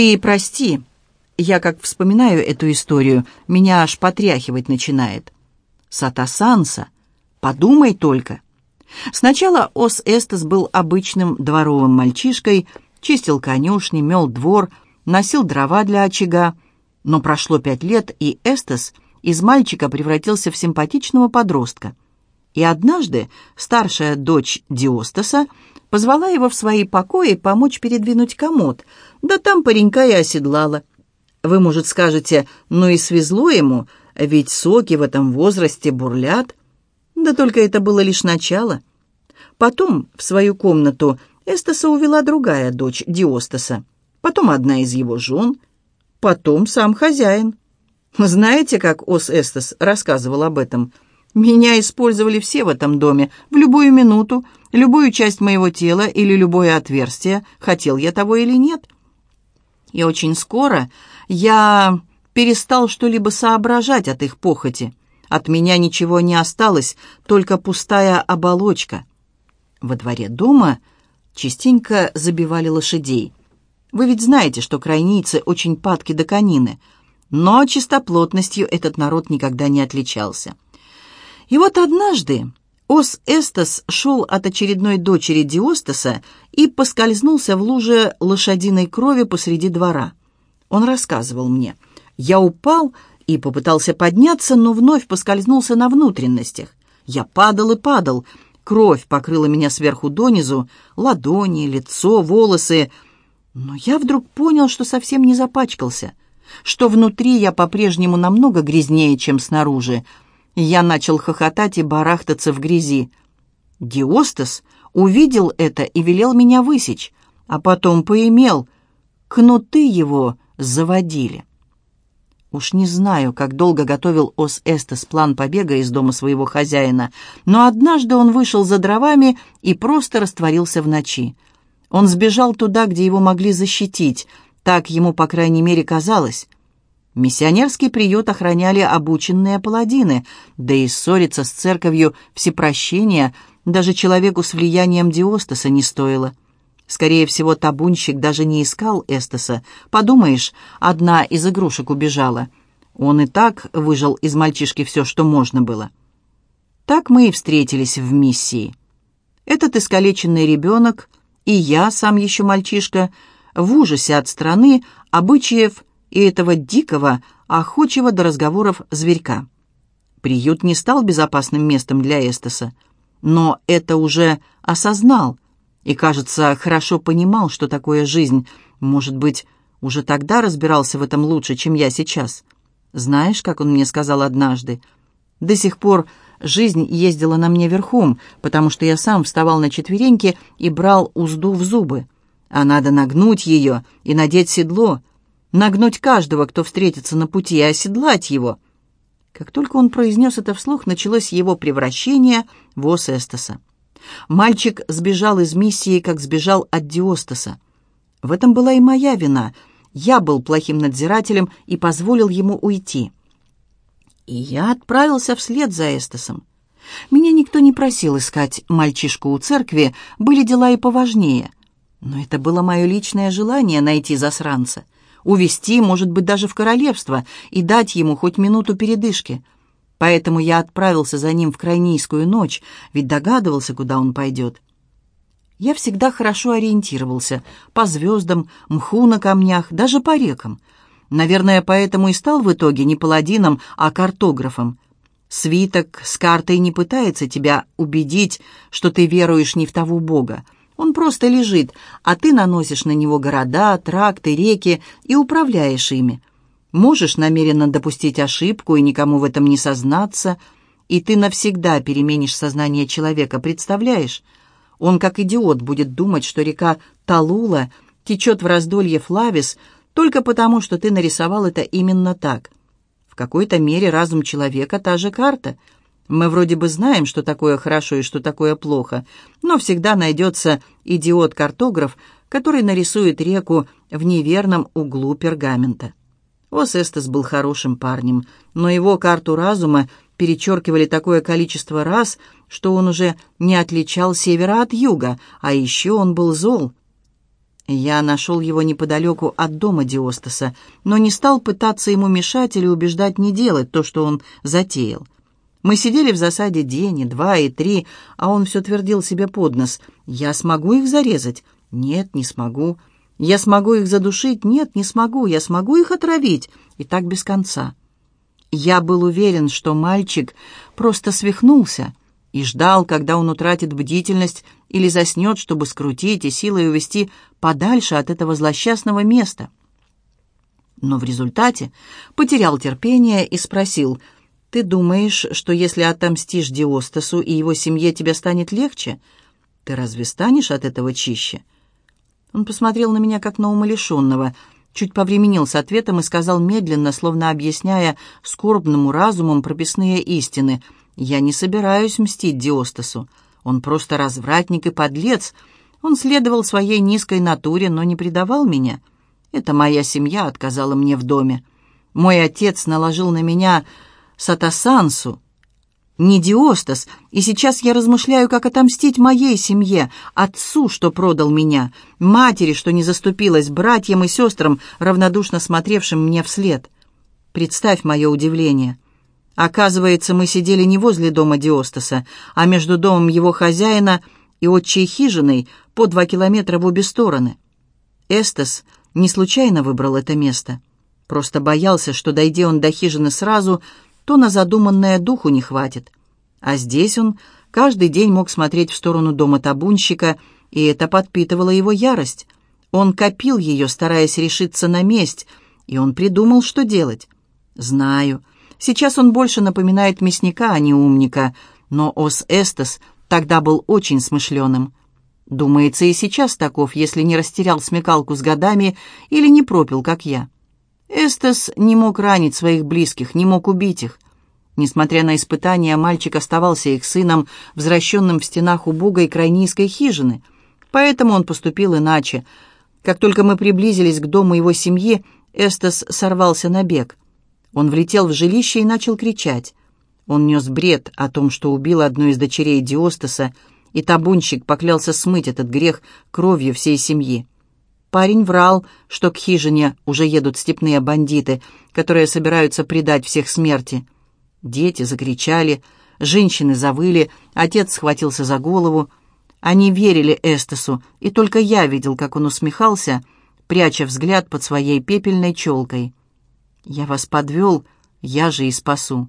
Ты прости, я как вспоминаю эту историю, меня аж потряхивать начинает. Сатасанса, подумай только. Сначала Ос Эстес был обычным дворовым мальчишкой, чистил конюшни, мел двор, носил дрова для очага, но прошло пять лет, и Эстес из мальчика превратился в симпатичного подростка. И однажды старшая дочь Диостаса позвала его в свои покои помочь передвинуть комод, да там паренька и оседлала. Вы, может, скажете, ну и свезло ему, ведь соки в этом возрасте бурлят. Да только это было лишь начало. Потом в свою комнату Эстаса увела другая дочь Диостаса, потом одна из его жен, потом сам хозяин. Знаете, как Ос Эстас рассказывал об этом? Меня использовали все в этом доме, в любую минуту, любую часть моего тела или любое отверстие, хотел я того или нет. И очень скоро я перестал что-либо соображать от их похоти. От меня ничего не осталось, только пустая оболочка. Во дворе дома частенько забивали лошадей. Вы ведь знаете, что крайницы очень падки до конины, но чистоплотностью этот народ никогда не отличался. И вот однажды Ос Эстас шел от очередной дочери Диостаса и поскользнулся в луже лошадиной крови посреди двора. Он рассказывал мне. Я упал и попытался подняться, но вновь поскользнулся на внутренностях. Я падал и падал. Кровь покрыла меня сверху донизу, ладони, лицо, волосы. Но я вдруг понял, что совсем не запачкался, что внутри я по-прежнему намного грязнее, чем снаружи. Я начал хохотать и барахтаться в грязи. Диостас увидел это и велел меня высечь, а потом поимел. Кнуты его заводили. Уж не знаю, как долго готовил Ос Эстес план побега из дома своего хозяина, но однажды он вышел за дровами и просто растворился в ночи. Он сбежал туда, где его могли защитить, так ему, по крайней мере, казалось. Миссионерский приют охраняли обученные паладины, да и ссориться с церковью всепрощения даже человеку с влиянием Диостаса не стоило. Скорее всего, табунщик даже не искал Эстеса. Подумаешь, одна из игрушек убежала. Он и так выжил из мальчишки все, что можно было. Так мы и встретились в миссии. Этот искалеченный ребенок и я, сам еще мальчишка, в ужасе от страны, обычаев и этого дикого, охочего до разговоров зверька. Приют не стал безопасным местом для Эстеса, но это уже осознал – и, кажется, хорошо понимал, что такое жизнь. Может быть, уже тогда разбирался в этом лучше, чем я сейчас. Знаешь, как он мне сказал однажды? До сих пор жизнь ездила на мне верхом, потому что я сам вставал на четвереньки и брал узду в зубы. А надо нагнуть ее и надеть седло, нагнуть каждого, кто встретится на пути, и оседлать его. Как только он произнес это вслух, началось его превращение в Ос. Мальчик сбежал из миссии, как сбежал от Диостаса. В этом была и моя вина. Я был плохим надзирателем и позволил ему уйти. И я отправился вслед за Эстасом. Меня никто не просил искать мальчишку у церкви, были дела и поважнее. Но это было мое личное желание найти засранца, увести, может быть, даже в королевство и дать ему хоть минуту передышки — Поэтому я отправился за ним в крайнийскую ночь, ведь догадывался, куда он пойдет. Я всегда хорошо ориентировался по звездам, мху на камнях, даже по рекам. Наверное, поэтому и стал в итоге не паладином, а картографом. Свиток с картой не пытается тебя убедить, что ты веруешь не в того бога. Он просто лежит, а ты наносишь на него города, тракты, реки и управляешь ими. Можешь намеренно допустить ошибку и никому в этом не сознаться, и ты навсегда переменишь сознание человека, представляешь? Он, как идиот, будет думать, что река Талула течет в раздолье Флавис только потому, что ты нарисовал это именно так. В какой-то мере разум человека — та же карта. Мы вроде бы знаем, что такое хорошо и что такое плохо, но всегда найдется идиот-картограф, который нарисует реку в неверном углу пергамента. Осестес был хорошим парнем, но его карту разума перечеркивали такое количество раз, что он уже не отличал севера от юга, а еще он был зол. Я нашел его неподалеку от дома Диостаса, но не стал пытаться ему мешать или убеждать не делать то, что он затеял. Мы сидели в засаде день, и два, и три, а он все твердил себе под нос. «Я смогу их зарезать?» «Нет, не смогу». «Я смогу их задушить?» «Нет, не смогу». «Я смогу их отравить?» И так без конца. Я был уверен, что мальчик просто свихнулся и ждал, когда он утратит бдительность или заснет, чтобы скрутить и силой увести подальше от этого злосчастного места. Но в результате потерял терпение и спросил, «Ты думаешь, что если отомстишь Диостасу и его семье, тебе станет легче? Ты разве станешь от этого чище?» Он посмотрел на меня, как на умалишенного, чуть повременил с ответом и сказал медленно, словно объясняя скорбному разумом прописные истины, «Я не собираюсь мстить Диостасу. Он просто развратник и подлец. Он следовал своей низкой натуре, но не предавал меня. Это моя семья отказала мне в доме. Мой отец наложил на меня сатасансу, не Диостас, и сейчас я размышляю, как отомстить моей семье, отцу, что продал меня, матери, что не заступилась, братьям и сестрам, равнодушно смотревшим мне вслед. Представь мое удивление. Оказывается, мы сидели не возле дома Диостаса, а между домом его хозяина и отчей хижиной по два километра в обе стороны. Эстес не случайно выбрал это место. Просто боялся, что, дойдя он до хижины сразу, то на задуманное духу не хватит. А здесь он каждый день мог смотреть в сторону дома табунщика, и это подпитывало его ярость. Он копил ее, стараясь решиться на месть, и он придумал, что делать. Знаю, Сейчас он больше напоминает мясника, а не умника, но Ос Эстес тогда был очень смышленым. Думается, и сейчас таков, если не растерял смекалку с годами или не пропил, как я. Эстес не мог ранить своих близких, не мог убить их. Несмотря на испытания, мальчик оставался их сыном, возвращенным в стенах убогой крайнийской хижины. Поэтому он поступил иначе. Как только мы приблизились к дому его семьи, Эстес сорвался на бег. Он влетел в жилище и начал кричать. Он нес бред о том, что убил одну из дочерей Диостаса, и табунщик поклялся смыть этот грех кровью всей семьи. Парень врал, что к хижине уже едут степные бандиты, которые собираются предать всех смерти. Дети закричали, женщины завыли, отец схватился за голову. Они верили Эстесу, и только я видел, как он усмехался, пряча взгляд под своей пепельной челкой. «Я вас подвел, я же и спасу.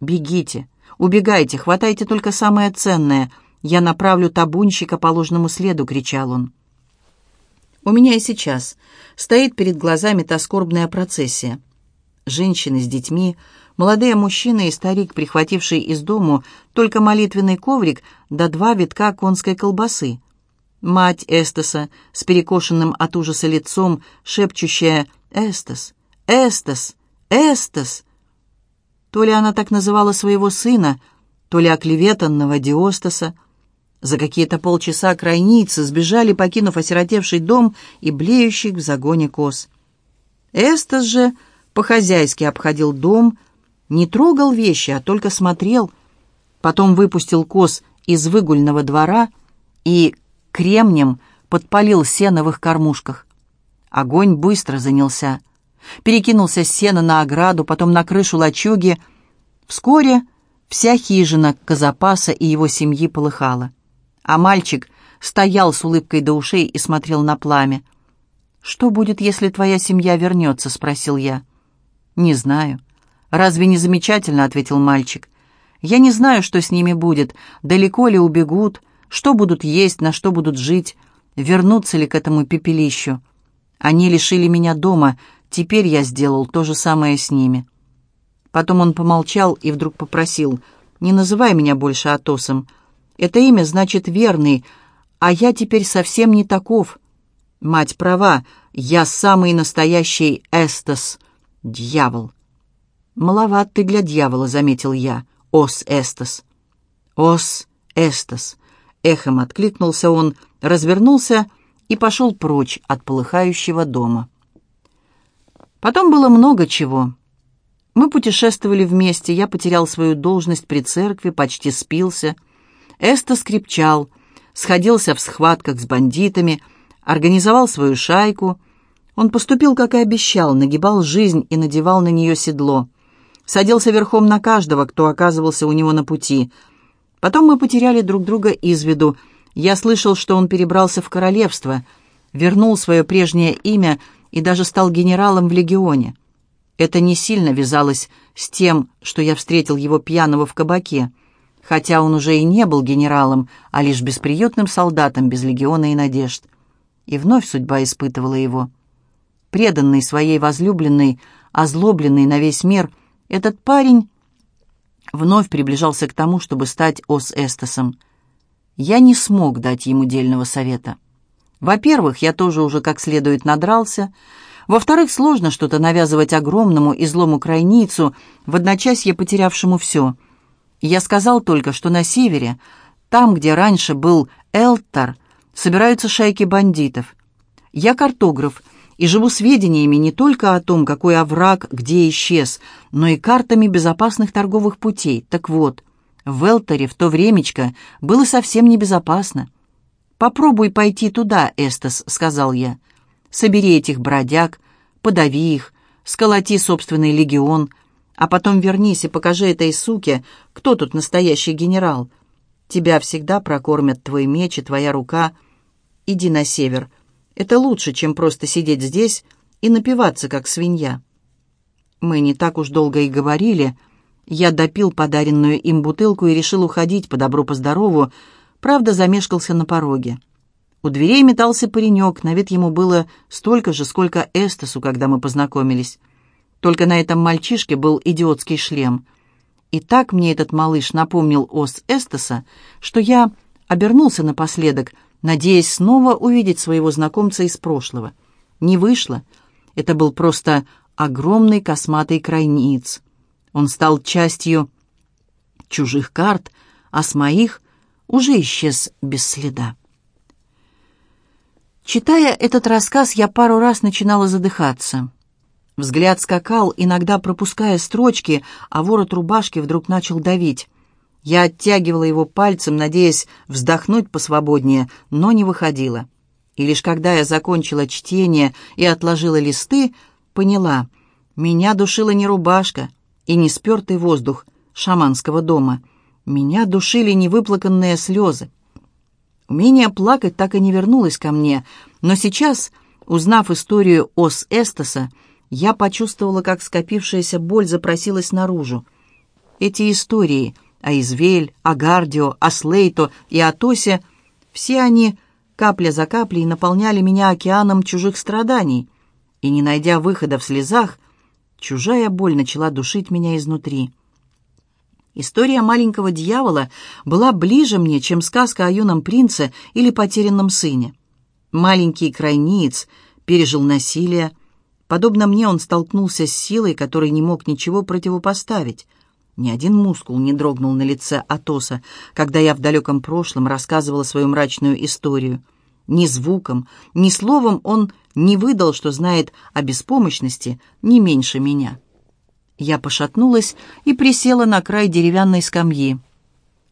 Бегите, убегайте, хватайте только самое ценное. Я направлю табунщика по ложному следу», — кричал он. У меня и сейчас стоит перед глазами та скорбная процессия. Женщины с детьми, молодые мужчины и старик, прихвативший из дому только молитвенный коврик да два витка конской колбасы. Мать Эстеса с перекошенным от ужаса лицом, шепчущая «Эстес, Эстас, Эстас. То ли она так называла своего сына, то ли оклеветанного Диостаса. За какие-то полчаса крайницы сбежали, покинув осиротевший дом и блеющих в загоне коз. Эстас же по-хозяйски обходил дом, не трогал вещи, а только смотрел. Потом выпустил коз из выгульного двора и кремнем подпалил сено в их кормушках. Огонь быстро занялся перекинулся с сена на ограду, потом на крышу лачуги. Вскоре вся хижина Казапаса и его семьи полыхала. А мальчик стоял с улыбкой до ушей и смотрел на пламя. «Что будет, если твоя семья вернется?» — спросил я. «Не знаю». «Разве не замечательно?» — ответил мальчик. «Я не знаю, что с ними будет, далеко ли убегут, что будут есть, на что будут жить, вернутся ли к этому пепелищу. Они лишили меня дома, Теперь я сделал то же самое с ними. Потом он помолчал и вдруг попросил, «Не называй меня больше Атосом. Это имя значит «верный», а я теперь совсем не таков. Мать права, я самый настоящий Эстас, дьявол». «Маловат ты для дьявола», — заметил я, «Ос Эстас». «Ос Эстас», — эхом откликнулся он, развернулся и пошел прочь от полыхающего дома. Потом было много чего. Мы путешествовали вместе, я потерял свою должность при церкви, почти спился. Эста скрипчал, сходился в схватках с бандитами, организовал свою шайку. Он поступил, как и обещал, нагибал жизнь и надевал на нее седло. Садился верхом на каждого, кто оказывался у него на пути. Потом мы потеряли друг друга из виду. Я слышал, что он перебрался в королевство, вернул свое прежнее имя и даже стал генералом в легионе. Это не сильно вязалось с тем, что я встретил его пьяного в кабаке, хотя он уже и не был генералом, а лишь бесприютным солдатом без легиона и надежд. И вновь судьба испытывала его. Преданный своей возлюбленной, озлобленный на весь мир, этот парень вновь приближался к тому, чтобы стать Ос Эстасом. Я не смог дать ему дельного совета. Во-первых, я тоже уже как следует надрался, во-вторых, сложно что-то навязывать огромному и злому крайницу, в одночасье потерявшему все. Я сказал только, что на севере, там, где раньше был Элтар, собираются шайки бандитов. Я картограф и живу сведениями не только о том, какой овраг где исчез, но и картами безопасных торговых путей. Так вот, в Элтаре в то времечко было совсем небезопасно. «Попробуй пойти туда, Эстас», — сказал я. Собери этих бродяг, подави их, сколоти собственный легион, а потом вернись и покажи этой суке, кто тут настоящий генерал. Тебя всегда прокормят твой меч и твоя рука. Иди на север. Это лучше, чем просто сидеть здесь и напиваться, как свинья. Мы не так уж долго и говорили. Я допил подаренную им бутылку и решил уходить по добру-поздорову, правда, замешкался на пороге. У дверей метался паренек, на вид ему было столько же, сколько Эстесу, когда мы познакомились. Только на этом мальчишке был идиотский шлем. И так мне этот малыш напомнил Ос Эстеса, что я обернулся напоследок, надеясь снова увидеть своего знакомца из прошлого. Не вышло. Это был просто огромный косматый крайниц. Он стал частью чужих карт, а с моих уже исчез без следа. Читая этот рассказ, я пару раз начинала задыхаться. Взгляд скакал, иногда пропуская строчки, а ворот рубашки вдруг начал давить. Я оттягивала его пальцем, надеясь вздохнуть посвободнее, но не выходила. И лишь когда я закончила чтение и отложила листы, поняла, меня душила не рубашка и не спертый воздух шаманского дома. Меня душили невыплаканные слезы. Умение плакать так и не вернулось ко мне, но сейчас, узнав историю Ос Эстаса, я почувствовала, как скопившаяся боль запросилась наружу. Эти истории о Извель, о Гардио, о Слейто и о Тосе, все они капля за каплей наполняли меня океаном чужих страданий, и, не найдя выхода в слезах, чужая боль начала душить меня изнутри. История маленького дьявола была ближе мне, чем сказка о юном принце или потерянном сыне. Маленький крайниец пережил насилие. Подобно мне он столкнулся с силой, которой не мог ничего противопоставить. Ни один мускул не дрогнул на лице Атоса, когда я в далеком прошлом рассказывала свою мрачную историю. Ни звуком, ни словом он не выдал, что знает о беспомощности не меньше меня. Я пошатнулась и присела на край деревянной скамьи.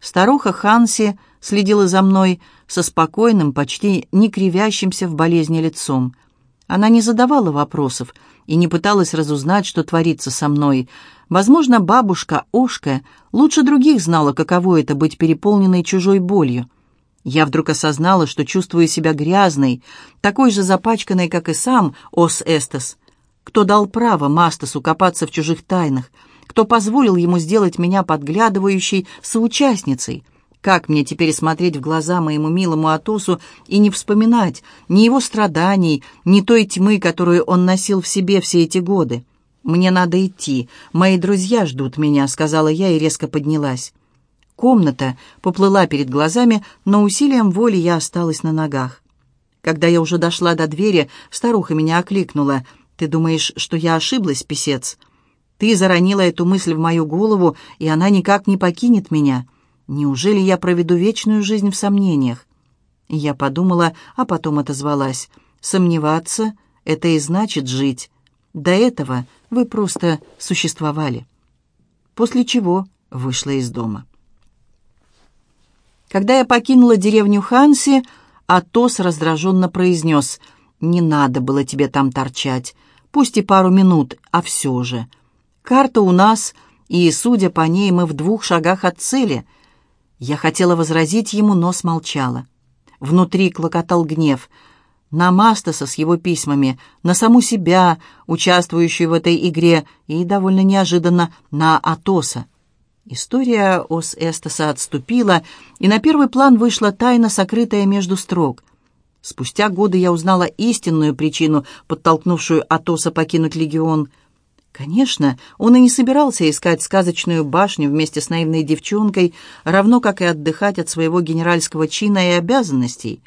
Старуха Ханси следила за мной со спокойным, почти не кривящимся в болезни лицом. Она не задавала вопросов и не пыталась разузнать, что творится со мной. Возможно, бабушка Ошка лучше других знала, каково это быть переполненной чужой болью. Я вдруг осознала, что чувствую себя грязной, такой же запачканной, как и сам Ос Эстес, кто дал право Мастасу копаться в чужих тайнах? Кто позволил ему сделать меня подглядывающей соучастницей? Как мне теперь смотреть в глаза моему милому Атосу и не вспоминать ни его страданий, ни той тьмы, которую он носил в себе все эти годы? «Мне надо идти. Мои друзья ждут меня», — сказала я и резко поднялась. Комната поплыла перед глазами, но усилием воли я осталась на ногах. Когда я уже дошла до двери, старуха меня окликнула — ты думаешь, что я ошиблась, писец? Ты заронила эту мысль в мою голову, и она никак не покинет меня. Неужели я проведу вечную жизнь в сомнениях? Я подумала, а потом отозвалась. Сомневаться — это и значит жить. До этого вы просто существовали. После чего вышла из дома. Когда я покинула деревню Ханси, Атос раздраженно произнес «Не надо было тебе там торчать, пусть и пару минут, а все же. Карта у нас, и, судя по ней, мы в двух шагах от цели». Я хотела возразить ему, но смолчала. Внутри клокотал гнев. На Мастаса с его письмами, на саму себя, участвующую в этой игре, и, довольно неожиданно, на Атоса. История Ос Эстаса отступила, и на первый план вышла тайна, сокрытая между строк. Спустя годы я узнала истинную причину, подтолкнувшую Атоса покинуть легион. Конечно, он и не собирался искать сказочную башню вместе с наивной девчонкой, равно как и отдыхать от своего генеральского чина и обязанностей.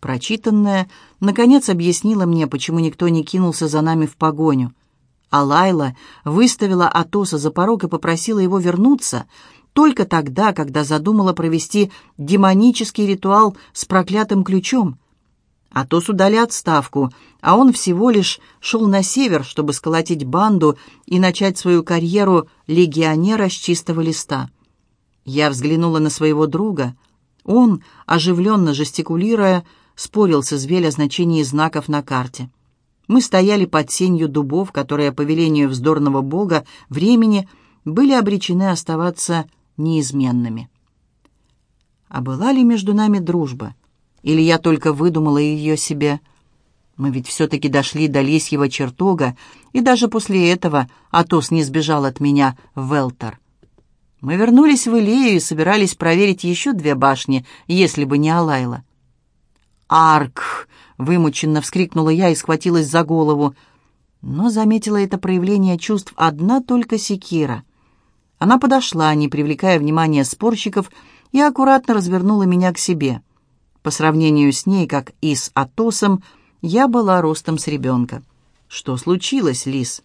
Прочитанное, наконец, объяснило мне, почему никто не кинулся за нами в погоню а Лайла выставила Атоса за порог и попросила его вернуться только тогда, когда задумала провести демонический ритуал с проклятым ключом. Атосу дали отставку, а он всего лишь шел на север, чтобы сколотить банду и начать свою карьеру легионера с чистого листа. Я взглянула на своего друга. Он, оживленно жестикулируя, спорил с Извель о значении знаков на карте. Мы стояли под сенью дубов, которые, по велению вздорного бога, времени, были обречены оставаться неизменными. А была ли между нами дружба? Или я только выдумала ее себе? Мы ведь все-таки дошли до лисьего чертога, и даже после этого Атос не сбежал от меня в Велтер. Мы вернулись в Илею и собирались проверить еще две башни, если бы не Алайла. «Арк!» Вымученно вскрикнула я и схватилась за голову. Но заметила это проявление чувств одна только секира. Она подошла, не привлекая внимания спорщиков, и аккуратно развернула меня к себе. По сравнению с ней, как и с Атосом, я была ростом с ребенка. «Что случилось, Лис?»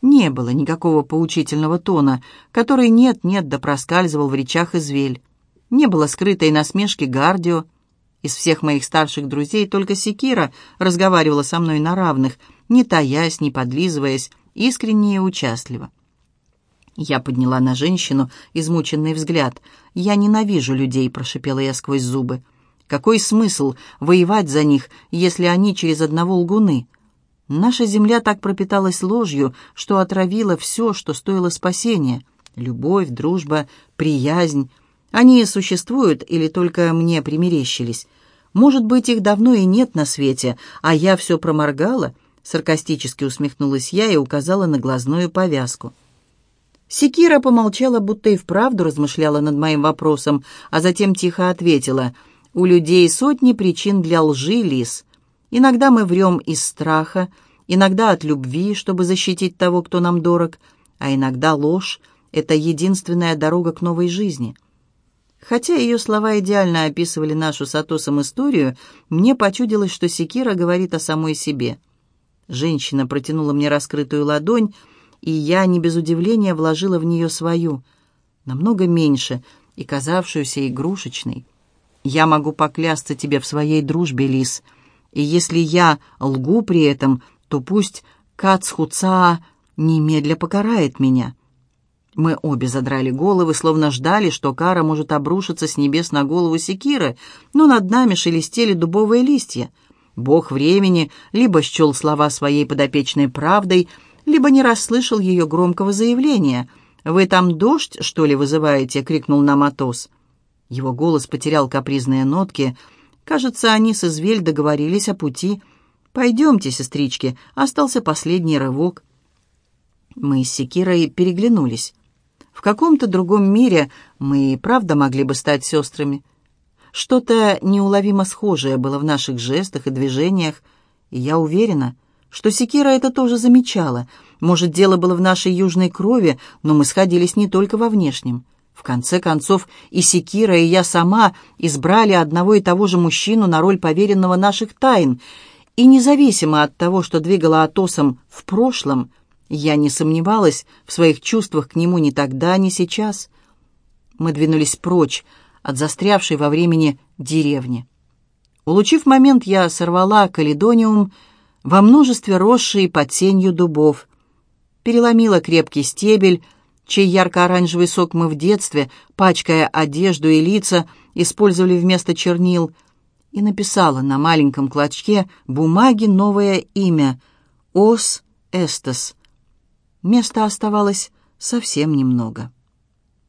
Не было никакого поучительного тона, который нет-нет да проскальзывал в речах извель. Не было скрытой насмешки Гардио, из всех моих старших друзей только Секира разговаривала со мной на равных, не таясь, не подлизываясь, искренне и участливо. Я подняла на женщину измученный взгляд. «Я ненавижу людей», — прошипела я сквозь зубы. «Какой смысл воевать за них, если они через одного лгуны?» Наша земля так пропиталась ложью, что отравила все, что стоило спасения. Любовь, дружба, приязнь, они существуют или только мне примерещились? Может быть, их давно и нет на свете, а я все проморгала?» Саркастически усмехнулась я и указала на глазную повязку. Секира помолчала, будто и вправду размышляла над моим вопросом, а затем тихо ответила. «У людей сотни причин для лжи, Лис. Иногда мы врем из страха, иногда от любви, чтобы защитить того, кто нам дорог, а иногда ложь — это единственная дорога к новой жизни». Хотя ее слова идеально описывали нашу с Атосом историю, мне почудилось, что Секира говорит о самой себе. Женщина протянула мне раскрытую ладонь, и я не без удивления вложила в нее свою, намного меньше и казавшуюся игрушечной. «Я могу поклясться тебе в своей дружбе, Лис, и если я лгу при этом, то пусть Кацхуца немедля покарает меня». Мы обе задрали головы, словно ждали, что кара может обрушиться с небес на голову секиры, но над нами шелестели дубовые листья. Бог времени либо счел слова своей подопечной правдой, либо не расслышал ее громкого заявления. «Вы там дождь, что ли, вызываете?» — крикнул нам Атос. Его голос потерял капризные нотки. Кажется, они с Извель договорились о пути. «Пойдемте, сестрички», — остался последний рывок. Мы с Секирой переглянулись. В каком-то другом мире мы и правда могли бы стать сестрами. Что-то неуловимо схожее было в наших жестах и движениях, и я уверена, что Секира это тоже замечала. Может, дело было в нашей южной крови, но мы сходились не только во внешнем. В конце концов, и Секира, и я сама избрали одного и того же мужчину на роль поверенного наших тайн, и независимо от того, что двигала Атосом в прошлом, я не сомневалась в своих чувствах к нему ни тогда, ни сейчас. Мы двинулись прочь от застрявшей во времени деревни. Улучив момент, я сорвала каледониум во множестве росшей под сенью дубов, переломила крепкий стебель, чей ярко-оранжевый сок мы в детстве, пачкая одежду и лица, использовали вместо чернил, и написала на маленьком клочке бумаги новое имя — Ос Эстес. Места оставалось совсем немного.